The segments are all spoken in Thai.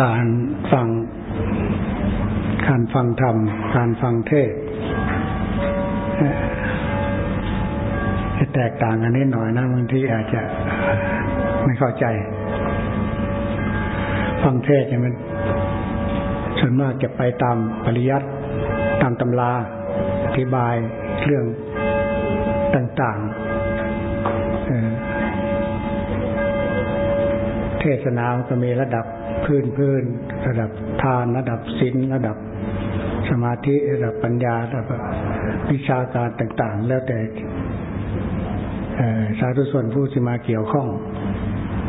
การฟัง การฟังธรรม การฟังเทศจะแตกต่างกันนิดหน่อยนะบางทีอาจจะไม่เข้าใจ ฟังเทศเนี่ยมันส่วนมากจะไปตามปริยัติตามตำราอธิบายเรื่องต่างๆเทศนาก็มีระดับ พื้นพื้นระดับทานระดับศีลระดับสมาธิระดับปัญญาระดับวิชาการต่าง ๆ แล้วแต่สาธุชนผู้ที่มาเกี่ยวข้อง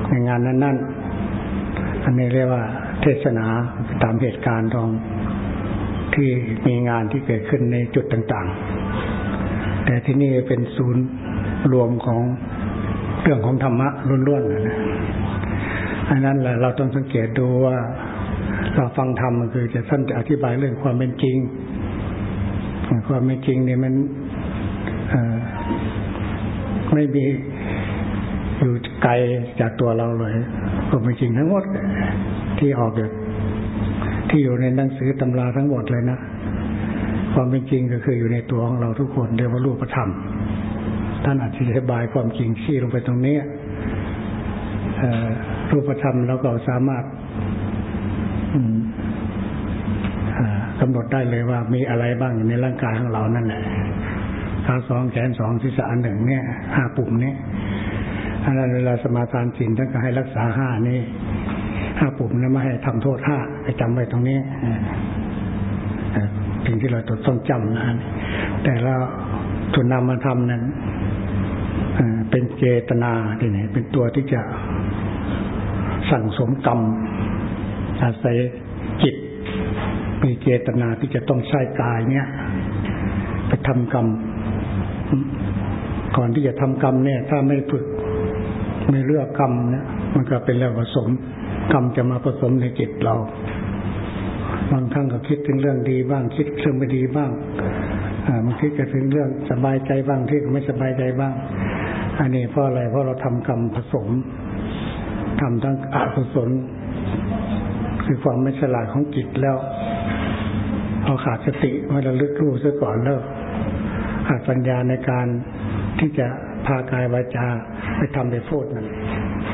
ในงานนั้น ๆ อันนี้เรียกว่า เทศนาตามเหตุการณ์ตรงที่มีงานที่เกิดขึ้นในจุดต่าง ๆ แต่ที่นี่เป็นศูนย์รวมของเรื่องของธรรมะล้วนๆนะ อันนั้นแหละเราต้องสังเกตดูว่า เราฟังธรรมมันคือจะท่านจะอธิบายเรื่องความเป็นจริง ความเป็นจริงเนี่ยมันไม่มีอยู่ไกลจากตัวเราเลยความเป็นจริงทั้งหมดที่ออกจากที่อยู่ในหนังสือตำราทั้งหมดเลยนะความเป็นจริงก็คืออยู่ในตัวของเราทุกคนเรียกว่ารูปธรรมท่านอธิบายความจริงชี้ลงไปตรงนี้ รูปธรรมเราก็สามารถกำหนดได้เลยว่ามีอะไรบ้างในร่างกายของเรานั่นแหละขาสองแขนสองศีรษะหนึ่งเนี่ยห้าปุ่มนี้อันนั้นเวลาสมาทานศีลท่านก็ให้รักษาห้านี้ห้าปุ่มนั้นไม่ให้ทำโทษห้าให้จำไว้ตรงนี้สิ่งที่เราต้องจำนะแต่เราทุนนำมาทำนั้นเป็นเจตนาที่ไหนเป็นตัวที่จะ สั่งสมกรรม อาศัยจิตมีเจตนาที่จะต้องใช้กายเนี่ย ไปทำกรรม ก่อนที่จะทำกรรมเนี่ย ถ้าไม่ฝึกไม่เลือกกรรมเนี่ยมันก็เป็นแล้วผสม กรรมจะมาผสมในจิตเรา บางครั้งก็คิดถึงเรื่องดีบ้าง คิดเรื่องไม่ดีบ้างบางทีก็ถึงเรื่องสบายใจบ้างที่ไม่สบายใจบ้าง อันนี้เพราะอะไรเพราะเราทำกรรมผสม ทำทั้งอกุศลคือความไม่ฉลาดของจิตแล้วพอขาดสติมาระลึกรู้ซะก่อนแล้วขาดปัญญาในการที่จะพากายวาจาไปทำไปพูดนั่น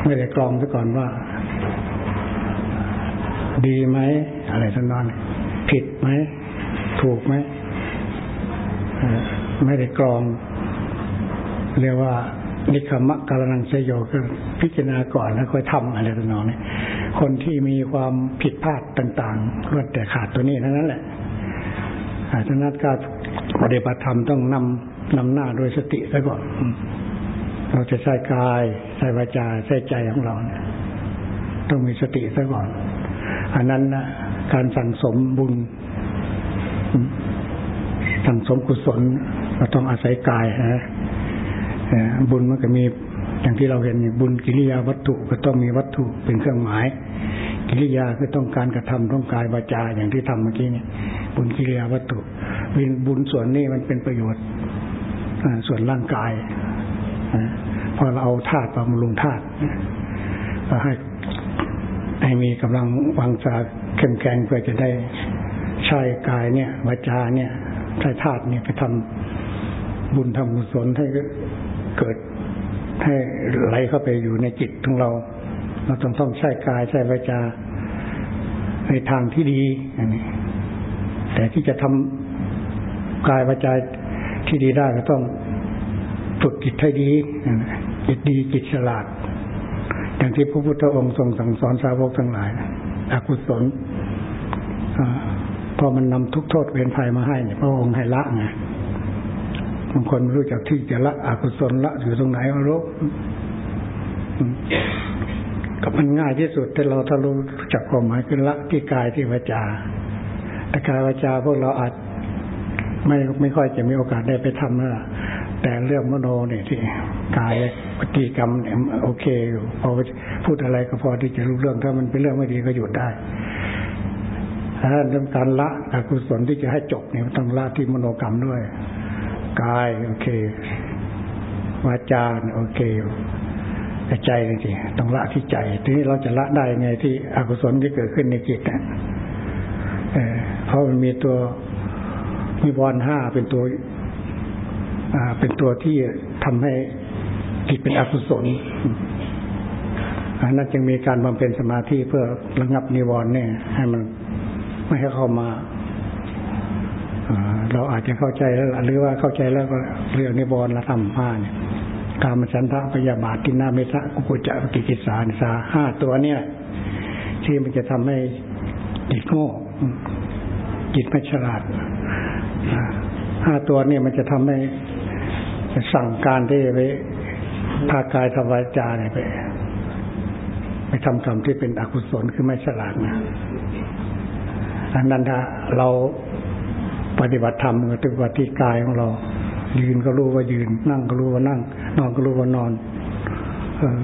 ไม่ได้กรองซะก่อนว่า ดีไหมอะไรทั้งนั้นผิดไหมถูกไหมไม่ได้กรอง เรียกว่า นิคมะกาลนังเสโยก็พิจารณาก่อนแล้วค่อยทำอะไรต่างๆนี่คนที่มีความผิดพลาดต่างๆรวดแต่ขาดตัวนี้นั้นแหละอาจารย์การปฏิบัติธรรมต้องนำนำหน้าโดยสติซะก่อนเราจะใช้กายใช้วาจาใช้ใจของเราเนี่ยต้องมีสติซะก่อน อันนั้นนะการสั่งสมบุญ สั่งสมกุศลเราต้องอาศัยกายนะ บุญมันก็มีอย่างที่เราเห็นบุญกิริยาวัตถุก็ต้องมีวัตถุเป็นเครื่องหมาย กิริยาคือต้องการกระทำต้องกายวาจาอย่างที่ทำเมื่อกี้นี่บุญกิริยาวัตถุบุญส่วนนี้มันเป็นประโยชน์ส่วนร่างกายพอเราเอาธาตุมาลงธาตุก็ให้ให้มีกำลังวังชาเข้มแข็งเพื่อจะได้ใช้กายเนี่ยวาจาเนี่ยใช้ธาตุเนี่ยไปทำบุญทำกุศลให้ เกิดให้ไหลเข้าไปอยู่ในจิตของเรา เราต้องต้องใช้กายใช้วาจาในทางที่ดีอันนี้ แต่ที่จะทำกายวาจาที่ดีได้ก็ต้องฝึกจิตให้ดีจิตดีจิตฉลาด อย่างที่พระพุทธองค์ทรงสั่งสอนสาวกทั้งหลายอกุศลพอมันนำทุกโทษเวรภัยมาให้เนี่ยพระองค์ให้ละไง บางคนไม่รู้จักที่จะละอกุศลละอยู่ตรงไหนไม่รู้ก็มันง่ายที่สุดแต่เราถ้ารู้จักความหมายคือละที่กายที่วาจาแต่กายวาจาพวกเราอาจไม่ไม่ค่อยจะมีโอกาสได้ไปทำนะแต่เรื่องมโนเนี่ยที่กายปฏิกรรมเนี่ยโอเคอยู่พอพูดอะไรก็พอที่จะรู้เรื่องถ้ามันเป็นเรื่องไม่ดีก็หยุดได้ถ้าเรื่องการละอกุศลที่จะให้จบเนี่ยต้องละที่มโนกรรมด้วย กายโอเควาจาโอเคแต่ใจจริงๆต้องละที่ใจทีนี้เราจะละได้ไงที่อกุศลที่เกิดขึ้นในจิตนะเเพราะมันมีตัวมีวรห้าเป็นตัวอ่าเป็นตัวที่ทำให้จิตเป็นอกุศลนนั้นจึงมีการบำเพ็ญสมาธิเพื่อระงับนิวรณ์เนี่ยให้มันไม่ให้เข้ามา เราอาจจะเข้าใจแล้วหรือว่าเข้าใจแล้วก็เรื่องนิวรณ์ละธรรมห้าเนี่ยการมฉันทะพยาบาททินาเมตะกุกุจะกิกิสานสาห้าตัวเนี่ย ที่มันจะทำให้จิตโง่จิตไม่ฉลาดห้าตัวเนี่ยมันจะทำให้สั่งการที่ไปพากายทวายจาเนี่ยไปไปทำกรรมที่เป็นอกุศลคือไม่ฉลาดนะอันนั้นถ้าเรา ปฏิบัติธรรมก็ปฏิบัติกายของเรา ยืนก็รู้ว่ายืน นั่งก็รู้ว่านั่ง นอนก็รู้ว่านอนออ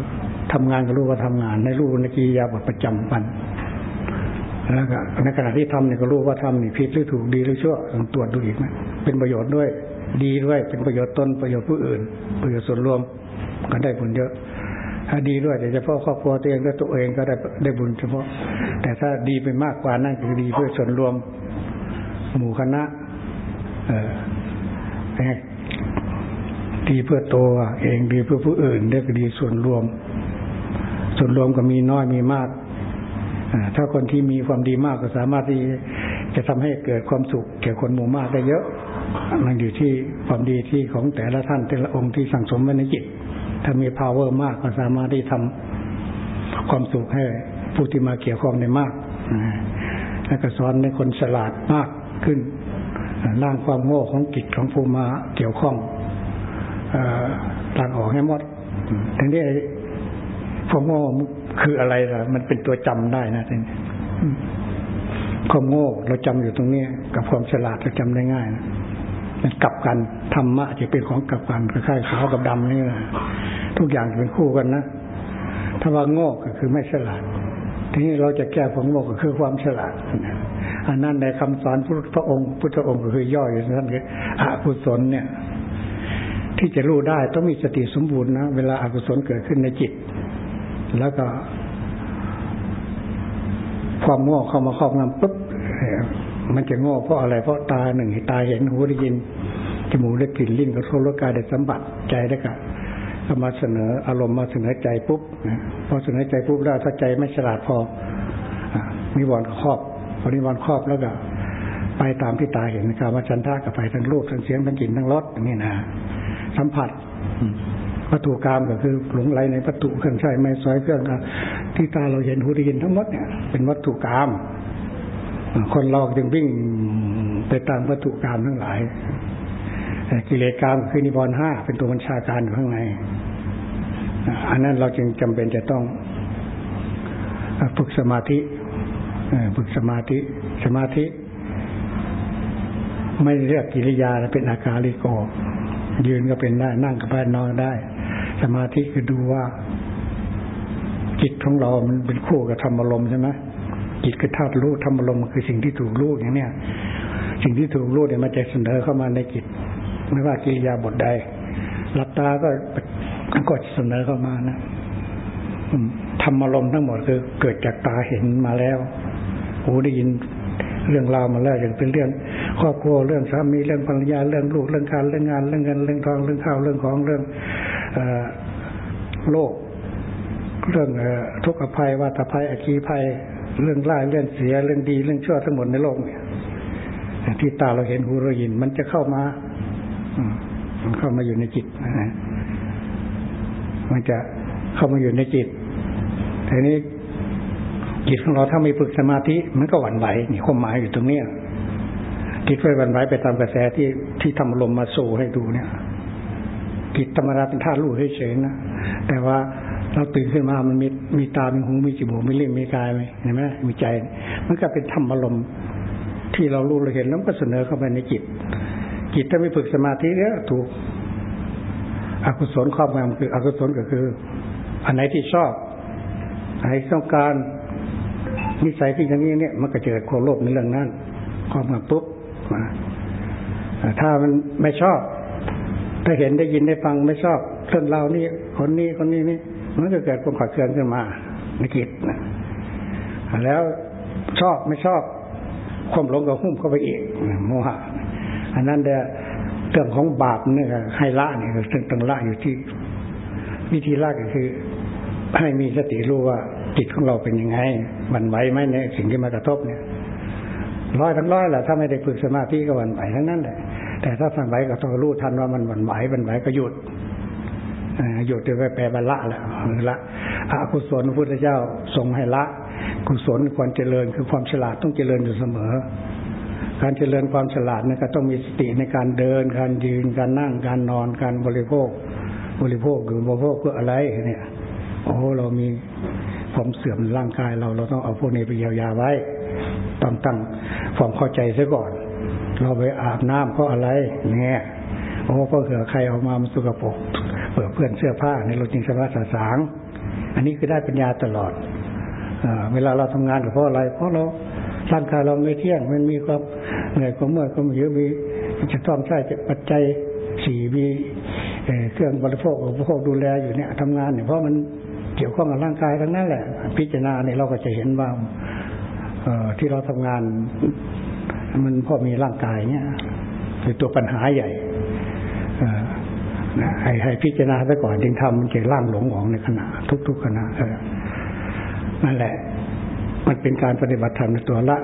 ทำงานก็รู้ว่าทำงาน ในรู้ในกิริยาบทประจำวันแล้วก็ในขณะที่ทำเนี่ยก็รู้ว่าทำนี่ผิดหรือถูกดีหรือชั่วต้องตรวจดูอีกนะเป็นประโยชน์ด้วย ดีด้วยเป็นประโยชน์ตนประโยชน์ผู้อื่น ประโยชน์ส่วนรวมก็ได้ผลเยอะ ถ้าดีด้วยแต่เฉพาะครอบครัวตัวเองและตัวเองก็ได้ได้บุญเฉพาะ แต่ถ้าดีไปมากกว่านั่นคือดีเพื่อส่วนรวม หมู่คณะดีเพื่อตัวเองดีเพื่อผู้อื่นได้ก็ดีส่วนรวม ส่วนรวมก็มีน้อยมีมากถ้าคนที่มีความดีมากก็สามารถที่จะทำให้เกิดความสุขแก่คนหมู่มากได้เยอะ มันอยู่ที่ความดีที่ของแต่ละท่านแต่ละองค์ที่สั่งสมไว้ในจิต ถ้ามี power มากก็สามารถที่ทำความสุขให้ผู้ที่มาเกี่ยวข้องได้มาก แล้วก็สอนในคนฉลาดมาก ขึ้นล่างความโง่ของจิตของผู้มาเกี่ยวข้องต่างออกให้หมดทั้งนี้ความโง่คืออะไรล่ะ มันเป็นตัวจำได้นะท่านความโง่เราจำอยู่ตรงนี้กับความฉลาดเราจำได้ง่ายนะมันกลับกันธรรมะจะเป็นของกลับกันคล้ายๆขาวกับดำนี่นะทุกอย่างจะเป็นคู่กันนะถ้าว่าโง่ก็คือไม่ฉลาด ทีนี้เราจะแก้ความโง่ก็คือความฉลาด อันนั้นในคำสอนพระองค์ พุทธองค์ก็คือย่อยอยู่นั่นคืออกุศลเนี่ย ที่จะรู้ได้ต้องมีสติสมบูรณ์นะ เวลาอากุศลเกิดขึ้นในจิต แล้วก็ ความโง่เข้ามาครอบงำปุ๊บมันจะโง่เพราะอะไรเพราะตาหนึ่งตาเห็นหูได้ยินจมูกได้กลิ่นลิ้นก็โทรกายได้สัมผัสใจได้กะก็มาเสนออารมณ์มาเสนอใจปุ๊บพอเสนอใจปุ๊บแล้วถ้าใจไม่ฉลาดพอมีวอนครอบ พอนิวรณ์ครอบแล้วก็ไปตามที่ตาเห็นนะครับว่าชันท่ากับไปทั้งรูปทั้งเสียงทั้งกลิ่นทั้งรสอย่างนี้นะสัมผัสวัตถุกรรมก็คือหลงไหลในวัตถุเครื่องใช้ไม่สอยเครื่องที่ตาเราเห็นหูได้ยินทั้งหมดเนี่ยเป็นวัตถุกรรมคนเราจึงวิ่งไปตามวัตถุกรรมทั้งหลายกิเลสกรรมคือนิวรณ์ห้าเป็นตัวบัญชาการอยู่ข้างในอันนั้นเราจึงจำเป็นจะต้องฝึกสมาธิ ฝึกสมาธิ สมาธิ ไม่เรียกกิริยาเป็นอาการลิโก ยืนก็เป็นได้ นั่งก็ได้นอนได้ สมาธิคือดูว่า จิตของเรา มันเป็นคู่กับธรรมอารมณ์ใช่ไหมจิตคือธาตุรู้ธรรมอารมณ์คือสิ่งที่ถูกรู้อย่างเนี้ยสิ่งที่ถูกรู้เนี่ยมันจะเสนอเข้ามาในจิต ไม่ว่ากิริยาบทใดหลับตาก็ก็เสนอเข้ามานะธรรมอารมณ์ทั้งหมดคือเกิดจากตาเห็นมาแล้ว หูได้ยินเรื่องราวมาแล้วอย่างเป็นเรื่อง ครอบครัวเรื่องสามีเรื่องภรรยาเรื่องลูกเรื่องการเรื่องงานเรื่องเงินเรื่องทองเรื่องข้าวเรื่องของเรื่องโลก เรื่องทุกข์ภัย วาตภัยอคีภัย เรื่องร้ายเรื่องเสียเรื่องดีเรื่องชั่วทั้งหมดในโลกเนี่ยที่ตาเราเห็นหูเรายินมันจะเข้ามามันเข้ามาอยู่ในจิตนะมันจะเข้ามาอยู่ในจิตทีนี้ จิตของเราถ้าไม่ฝึกสมาธิมันก็หวั่นไหวนี่ความหมายอยู่ตรงเนี้ยจิตไปหวั่นไหวไปตามกระแสที่ที่ทำลมมาสู่ให้ดูเนี่ยจิตธรรมดาเป็นธาตุรู้เฉยๆนะแต่ว่าเราตื่นขึ้นมามันมีมีตา มีหู มีจมูก มีลิ้น มีกายไหมเห็นไหมมีใจ มันก็เป็นธรรมอารมณ์ที่เรารู้เราเห็นแล้วก็เสนอเข้าไปในจิต จิตถ้าไม่ฝึกสมาธิเนี่ยถูก อกุศลครอบงำคือ อกุศลก็คือ อันไหนที่ชอบอันไหนต้องการ นิสัยที่อย่างนี้เนี่ยมันก็เกิดความโลภในเรื่องนั้นความมาปุ๊บมาถ้ามันไม่ชอบ ถ้าเห็นได้ยินได้ฟังไม่ชอบเรื่องเรานี้คนนี้คนนี้นี่มันก็เกิดความขัดเคืองขึ้นมาในจิตนะแล้วชอบไม่ชอบความหลงก็หุ้มเข้าไปอีกโมหะอันนั้นเดียเรื่องของบาปเนี่ยให้ละเนี่ยต้องละอยู่ที่ วิธีละก็คือ ให้มีสติรู้ว่า จิตของเราเป็นยังไง มันไหวไหมเนี่ยสิ่งที่มากระทบเนี่ย ร้อยทั้งร้อยแหละถ้าไม่ได้ฝึกสมาธิก็วันไหวทั้งนั้นแหละ แต่ถ้าฟังไหวก็ต้องรู้ทันว่ามันวันไหววันไหวก็หยุดหยุดจะไปแปลบรรละแล้วละอกุศลพระพุทธเจ้าทรงให้ละ กุศลควรเจริญคือความฉลาดต้องเจริญอยู่เสมอ การเจริญความฉลาดนี่ก็ต้องมีสติในการเดิน การยืน การนั่ง การนอน การบริโภค บริโภคหรือบริโภคเพื่ออะไรเนี่ย โอ้เรามี ความเสื่อมร่างกายเราเราต้องเอาพวกนี้ไปเยียวยาไว้ต้องตั้งความเข้าใจซะก่อน เราไปอาบน้ำเพราะอะไรเนี่ยโอ้ก็เผื่อใครออกมามันสุกปรกเผื่อเพื่อนเสื้อผ้าในเราจริงสภาสาสาง อันนี้คือได้ปัญญาตลอดเวลาเราทำงานกับเพราะอะไร เพราะเราร่างกายเราไม่เที่ยงมันมีความเหนื่อยความเมื่อยความหิวมีจะต้องใช้ปัจจัยสี่มี เครื่องบริโภคอุปโภคดูแลอยู่เนี่ยทำงานเนี่ยเพราะมันเกี่ยวข้องกับร่างกายทั้งนั้นแหละ พิจารณาเนี่ยเราก็จะเห็นว่าที่เราทำงาน มันพอมีร่างกายเนี่ยเป็นตัวปัญหาใหญ่ให้ให้พิจารณาไปก่อนจึงทำมันจะล่างหลงของในขณะ ทุกๆขณะนั่นแหละ มันเป็นการปฏิบัติธรรมในตัวละ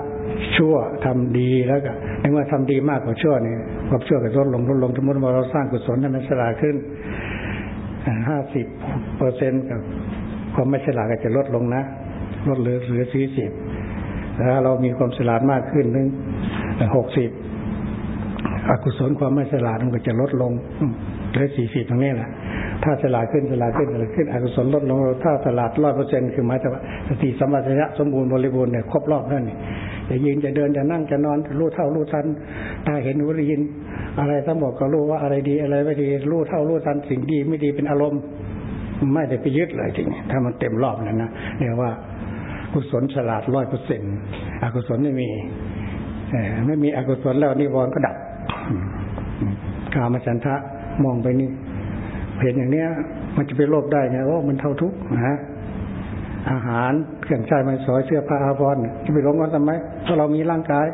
ชั่วทำดีแล้วก็ในเมื่อทำดีมากกว่าชั่วนี่ความชั่วก็ลดลงลดลงสมมติว่าเราสร้างกุศลให้มันสลาขึ้นห้าสิบเปอร์เซ็นต์กับความไม่ฉลาดก็จะลดลงนะลดเหลือเหลือสี่สิบแล้วเรามีความฉลาดมากขึ้นถึงหกสิบอกุศลความไม่ฉลาดมันก็จะลดลงเหลือสี่สิบตรงนี้แหละถ้าฉลาดขึ้นฉลาดขึ้นฉลาดขึ้นอกุศลลดลงถ้าฉลาดร้อยเปอร์เซ็นต์คือหมายถึงว่าสติสัมปชัญญะสมบูรณ์บริบูรณ์เนี่ยครบรอบนั่นนี่ จะยืนจะเดินจะนั่งจะนอนรู้เท่ารู้ทันตาเห็นหูได้ยิน อะไรทั้งหมดก็รู้ว่าอะไรดีอะไรไม่ดีรู้เท่ารู้ทันสิ่งดีไม่ดีเป็นอารมณ์ ไม่ได้ไปยึดเลยจริงถ้ามันเต็มรอบแล้วนะเรียกว่ากุศลฉลาดร้อยเปอร์เซ็นต์อกุศลไม่มีไม่มีอกุศลแล้วนิวรณ์ก็ดับกามฉันทะมองไปนี่เห็นอย่างเนี้ย มันจะไปโลภได้ไงว่ามันเท่าทุกข์นะ อาหารเครื่องใช้ไม้สอยเสื้อผ้าอาภรณ์จะไปหลงกันทำไมถ้าเรามีร่างกาย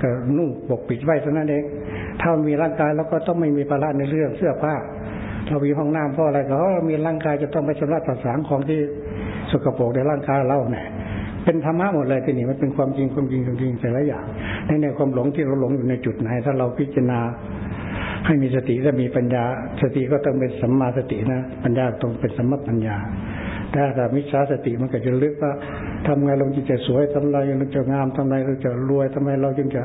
ก็นุ่งปกปิดไว้เท่านั้นเองถ้ามีร่างกายแล้วก็ต้องไม่มีภาระในเรื่องเสื้อผ้าเรามีห้องน้ำเพราะอะไรก็เรามีร่างกายจะต้องไปชำระสัสางของที่สกปรกในร่างกายเราเนี่ยเป็นธรรมะหมดเลยที่นี่มันเป็นความจริงความจริงความจริงแต่ละอย่างในในความหลงที่เราหลงอยู่ในจุดไหน ถ้าเราพิจารณาให้มีสติและมีปัญญา สติก็ต้องเป็นสัมมาสตินะ ปัญญาต้องเป็นสัมมาปัญญา ถ้าแต่มิจฉาสติมันก็จะลึกว่าทำไงเราจึงจะสวยทำไรเราจะงามทำไมเราจะรวยทำไมเราจึงจะ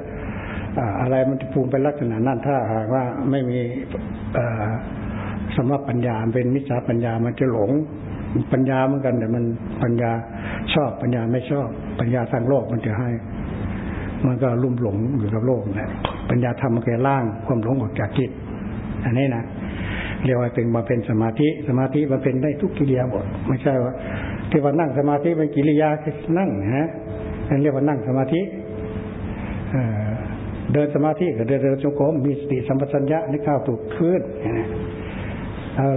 อะไรมันจะปูมเป็นลักษณะนั้นถ้าหากว่าไม่มีสมปัญญาเป็นมิจฉาปัญญามันจะหลงปัญญาเหมือนกันแต่มันปัญญาชอบปัญญาไม่ชอบ ปัญญาทางโลกมันจะให้ มันก็ลุ่มหลงอยู่กับโลกนะปัญญาธรรมมันแก่ล่างความหลงออกจากจิตอันนี้นะ เรียกว่าเป็นมาเป็นสมาธิสมาธิมาเป็นได้ทุกกิริยาบทไม่ใช่ว่าที่ว่านั่งสมาธิเป็นกิริยาคือนั่งนะฮะนั่นเรียกว่านั่งสมาธิเดินสมาธิกับเดินเดินจงกรมมีสติสัมปชัญญะในข้าวถูกคืน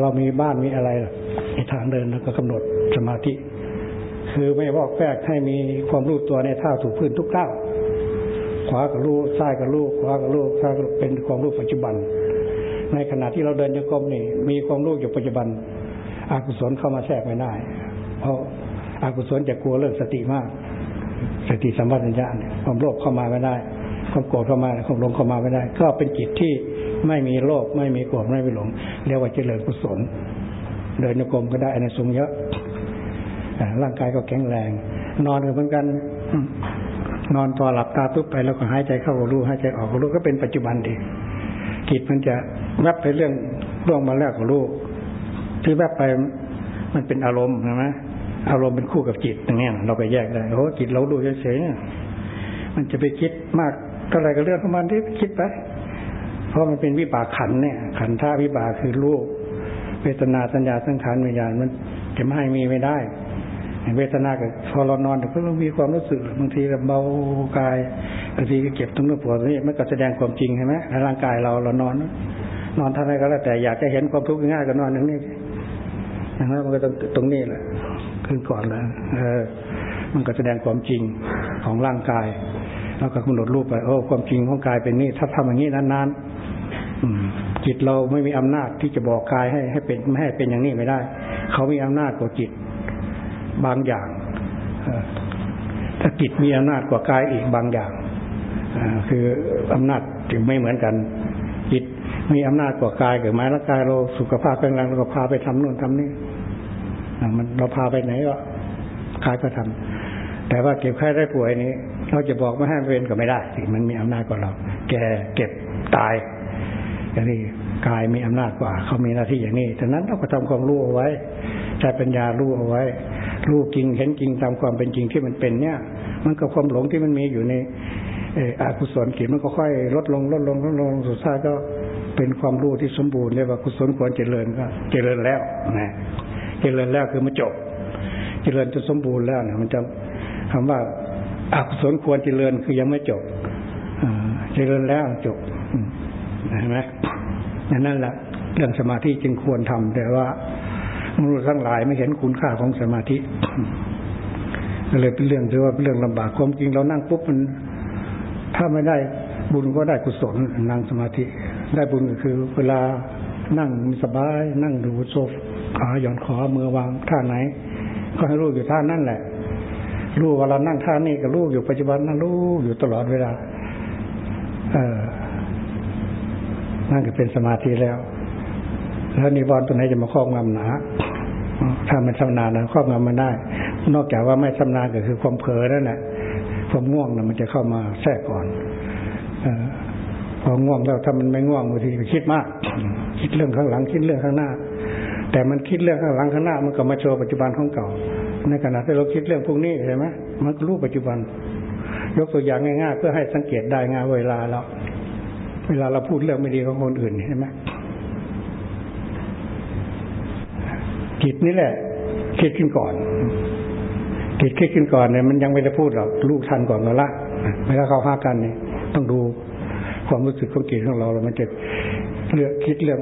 เรามีบ้านมีอะไรในทางเดินแล้วก็กำหนดสมาธิ คือไม่บอกแฝกให้มีความรู้ตัวในท่าถูกพื้นทุกก้าวขวากับลูกซ้ายกับลูกขวากับลูกซ้ายเป็นความรู้ปัจจุบัน ในขณะที่เราเดินโยกมนี่ มีความรู้อยู่ปัจจุบันอากุศลเข้ามาแทรกไม่ได้ เพราะอากุศลจะกลัวเรื่องสติมาก สติสัมปชัญญะความโลภเข้ามาไม่ได้ ความโกรธเข้ามาความหลงเข้ามาไม่ได้ ก็เป็นจิตที่ไม่มีโลภไม่มีโกรธไม่มีหลงเรียกว่าเจริญกุศล เดินโยกมก็ได้อนสงเยอะร่างกายก็แข็งแรง นอนก็เหมือนกันนอนตัวหลับตาปุ๊บไปแล้วก็หายใจเข้าก็รู้หายใจออกก็รู้ก็เป็นปัจจุบันดี จิตมันจะแวบไปเรื่องร่วงมาแล้วก็รู้ที่แวบไปมันเป็นอารมณ์ใช่ไหมอารมณ์เป็นคู่กับจิตอย่างเงี้ยเราไปแยกได้โอ้จิตเราดูเฉยๆมันจะไปคิดมากเท่าไรก็เรื่องของมันที่คิดไปเพราะมันเป็นวิบากขันเนี่ย ขันท่าวิบากคือรูปเวทนาสัญญาสังขารวิญญาณมันจะไม่ให้มีไม่ได้ เวทนากับพอเรานอนก็เรามีความรู้สึกบางทีเราเบากาย บางทีก็เก็บตรงนู้นปวดนี่มันก็แสดงความจริงใช่ไหมร่างกายเราเรานอน นอนท่าไรก็แล้วแต่อยากจะเห็นความทุกข์ง่ายก็นอนอย่างนี้อย่างนั้นมันก็ต้องตรงนี้แหละขึ้นก่อนแล้วเออ มันก็แสดงความจริงของร่างกายแล้วก็กำหนดรูปไปโอ้ความจริงของกายเป็นนี่ถ้าทำอย่างนี้นานๆจิตเราไม่มีอำนาจที่จะบอกกายให้ให้เป็นไม่ให้เป็นอย่างนี้ไม่ได้ เขามีอำนาจกว่าจิต บางอย่างถ้าจิตมีอำนาจกว่ากายอีกบางอย่าง คืออำนาจถึงไม่เหมือนกัน จิตมีอำนาจกว่ากายเกิดมาแล้วกายเราสุขภาพแข็งแรงเราก็พาไปทำนู่นทำนี่มันเราพาไปไหนก็กายก็ทำแต่ว่าเก็บไข้ได้ป่วยนี้ เราจะบอกไม่ให้เวรก็ไม่ได้สิมันมีอำนาจกว่าเรา แก่เก็บตายอย่างนี้กายมีอำนาจกว่า เขามีหน้าที่อย่างนี้ฉะนั้นเราก็ทำความรู้เอาไว้ใช้ปัญญารู้เอาไว้ รู้จริงเห็นจริงตามความเป็นจริงที่มันเป็นเนี่ย มันกับความหลงที่มันมีอยู่ใน อากุศลกิจมันก็ค่อยลดลงลดลงลดลงสุดท้ายก็เป็นความรู้ที่สมบูรณ์เรียกว่ากุศลควรเจริญก็เจริญแล้วนะเจริญแล้วคือมันจบ เจริญจนสมบูรณ์แล้วนี่ยมันจะคำว่าอกุศลควรเจริญคือยังไม่จบเจริญแล้วจบเห็นไหมนั่นแหละเรื่องสมาธิจึงควรทำแต่ว่ามนุษย์ทั้งหลายไม่เห็นคุณค่าของสมาธิก็เลยเป็นเรื่องที่ว่าเป็นเรื่องลำบากความจริงเรานั่งปุ๊บมัน ถ้าไม่ได้บุญก็ได้กุศลนั่งสมาธิ ได้บุญก็คือ เวลานั่งสบาย นั่งดูโซฟขาหย่อนคอมือวางท่าไหน ก็ให้รู้อยู่ท่านั่นแหละ รู้เวลานั่งท่านี้ก็รู้อยู่ปัจจุบันนั่งรู้อยู่ตลอดเวลา เออนั่นก็เป็นสมาธิแล้ว แล้วนิวรณ์ตัวไหนจะมาครอบงำหนาถ้ามันชำนาญนะครอบงำมันได้ นอกจากว่าไม่ชำนาญก็คือความเผลอนั่นแหละ ความง่วงนะมันจะเข้ามาแทรกก่อนอพอง่วงแล้วถ้ามันไม่ง่วงบางทีก็คิดมาก คิดเรื่องข้างหลังคิดเรื่องข้างหน้า แต่มันคิดเรื่องข้างหลังข้างหน้า มันก็มาโชว์ปัจจุบันของเก่า ในขณะที่เราคิดเรื่องพวกนี้เห็นไหมมันรู้ปัจจุบัน ยกตัวอย่างง่ายๆ เพื่อให้สังเกตได้ง่ายเวลาเราเวลาเราพูดเรื่องไม่ดีของคนอื่นเห็นไหมจิตนี่แหละคิดขึ้นก่อน จิตคิดขึ้นก่อนเนี่ยมันยังไม่ได้พูดหรอกลูกทันก่อนก็ละไม่ได้เข้าห้ากันเนี่ยต้องดูความรู้สึกของจิตของเราแล้วมันจะเลือกคิดเรื่อง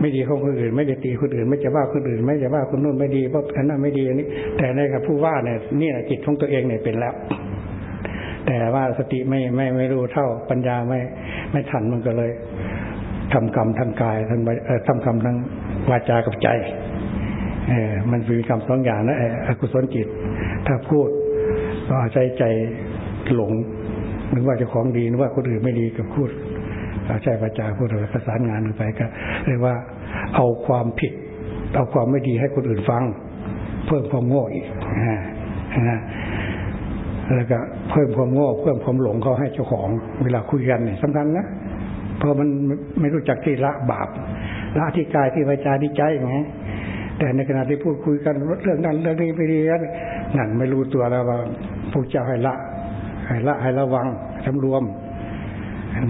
ไม่ดีของคนอื่น ไม่ได้ตีคนอื่น ไม่จะว่าคนอื่น ไม่จะว่าคนนู้นไม่ดีเพราะอันนั้นไม่ดีอันนี้ แต่ในกับผู้ว่าเนี่ยนี่จิตของตัวเองเนี่ยเป็นแล้ว แต่ว่าสติไม่ไม่ไม่รู้เท่าปัญญาไม่ไม่ทันมันก็เลยทำกรรมทางกายทางทำกรรมทางวาจากับใจ เออมันมีกรรมสองอย่างนะอกุศลจิต ถ้าพูดก็ใจใจหลงนึกว่าจะของดีนึกว่าคนอื่นไม่ดีกับพูดเอาใจวาจาพูดประสานงานไปก็เรียกว่าเอาความผิด เอาความไม่ดีให้คนอื่นฟัง เพิ่มความโง่อีกนะแล้วก็เพิ่มความโง่เพิ่มความหลงเขาให้เจ้าของ เวลาคุยกันเนี่ยสำคัญนะเพราะมันไม่รู้จักที่ละบาปละที่กายที่วาจาที่ใจไง แต่ในขณะที่พูดคุยกันเรื่องนั้นเรื่องนี้ไปเรียนนั่นไม่รู้ตัวแล้วว่าพวกเจ้าให้ละให้ละให้ระวังสำรวม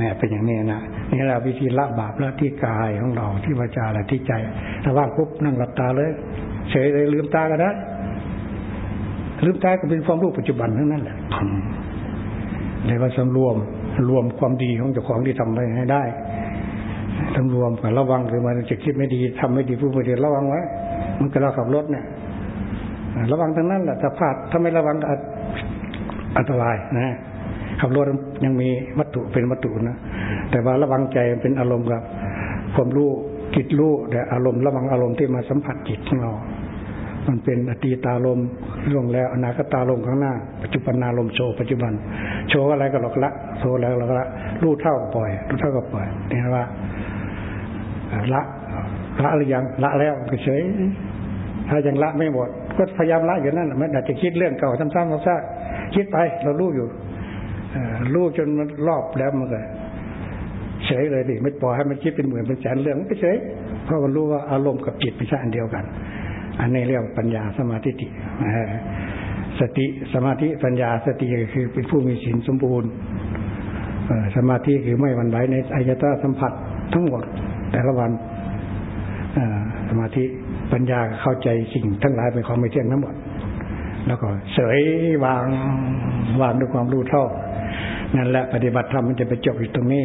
นี่เป็นอย่างนี้นะนี่แหละวิธีละบาปละที่กายของเราที่วาจาและที่ใจระว่างปุ๊บนั่งหลับตาเลยเฉยเลยลืมตาก็ได้ลืมตาก็เป็นความรู้ปัจจุบันทั้งนั้นแหละเลยว่าสำรวมรวมความดีของเจ้าของที่ทำไปให้ได้ สำรวมกับระวังคือมันจะคิดไม่ดีทำไม่ดีผู้ไม่ดีระวังไว้มันก็เราขับรถเนี่ยระวังทั้งนั้นแหละถ้าพลาดถ้าไม่ระวังอันตรายนะขับรถยังมีวัตถุเป็นวัตถุนะแต่ว่าระวังใจเป็นอารมณ์กับความรู้จิตรู้แต่อารมณ์ระวังอารมณ์ที่มาสัมผัสจิตของเรา มันเป็นอตีตาลมล่วงแล้วอนาคตาลมข้างหน้า ปัจจุบันนาลมโชว์ปัจจุบัน โชว์อะไรก็หลอกละโชว์แล้วหลอกละรู้เท่าก็ปล่อยรู้เท่าก็ปล่อยนี่ว่า ละละหรือยังละแล้วก็เฉย ถ้ายังละไม่หมด ก็พยายามละอยู่นั่นมันอาจจะคิดเรื่องเก่าซ้ำๆซ้ำๆคิดไปเรารู้อยู่รู้จนมันรอบแล้วมันก็เฉยเลยดิไม่ปล่อยให้มันคิดเป็นหมื่นเป็นแสนเรื่องมันก็เฉยเพราะมันรู้ว่าอารมณ์กับจิตไม่ใช่อันเดียวกัน อันนี้เรียกว่าปัญญาสมาธิิสติสมาธิปัญญาสติคือเป็นผู้มีศีลสมบูรณ์สมาธิคือไม่วันไหวในอายตนะสัมผัสทั้งหมด แต่ละวันสมาธิปัญญาเข้าใจสิ่งทั้งหลายเป็นความไม่เที่ยงทั้งหมด แล้วก็เฉยวางวางด้วยความรู้เท่านั่นแหละปฏิบัติธรรมมันจะไปจบอยู่ตรงนี้